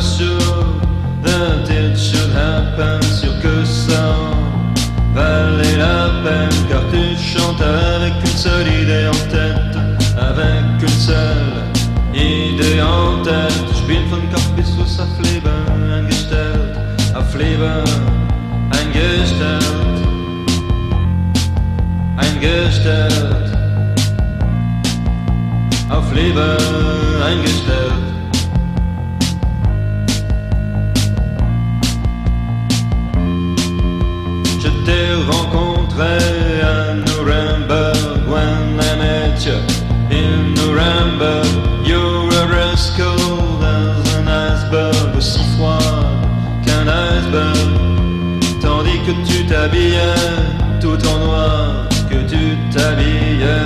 sure that it should happen, sûr que ça valait la peine, car tu chantes avec une seule idée en tête, avec une seule idée en tête. Ich bin von Kopf bis Fuß auf Leben eingestellt, auf Leben eingestellt, eingestellt, auf Leben eingestellt. T'habillais tout en noir, que tu t'habillais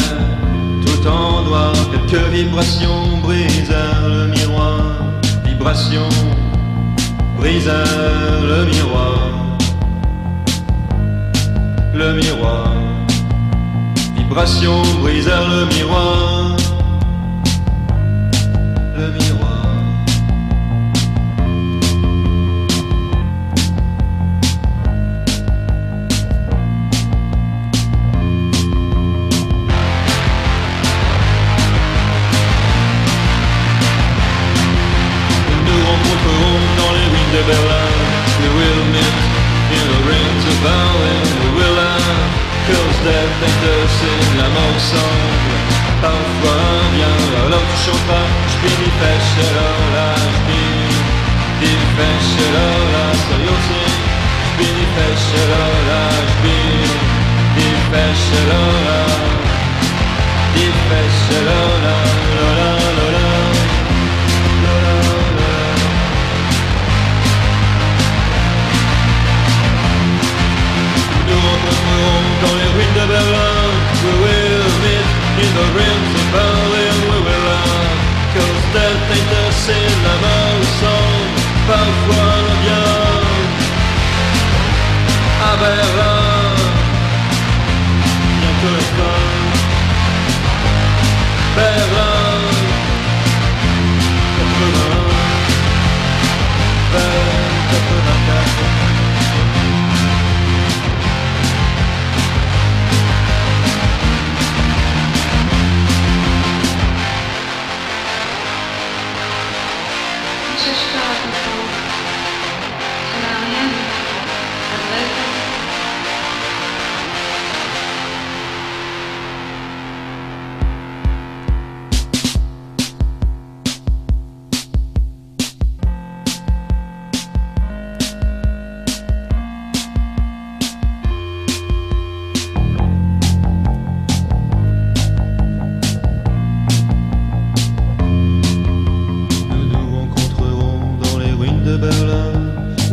tout en noir. Quelques vibrations brisèrent le miroir, vibrations brisèrent le miroir le miroir. Vibration brisèrent le miroir. Dans les ruines de Berlin. We will meet in the rings of Berlin? We will laugh, cause death and us in la mort ensemble. Parfois bien, alors tu chanteras. Je bin die Fächerola, je bin die Fächerola, soll ich singen? Je bin die Fächerola, je bin die Fächerola. Die Fächerola, lola, the rims of Berlin We laugh Cause death ain't the sin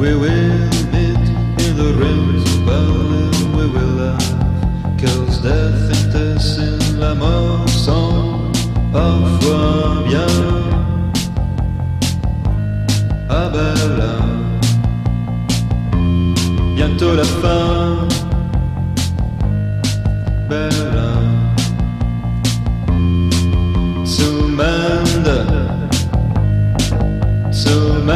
We will meet in the rooms of Berlin, we will laugh, cause death et dessin, la mort sont parfois bien à Berlin. Bientôt la fin, Berlin. Zum Ende, zum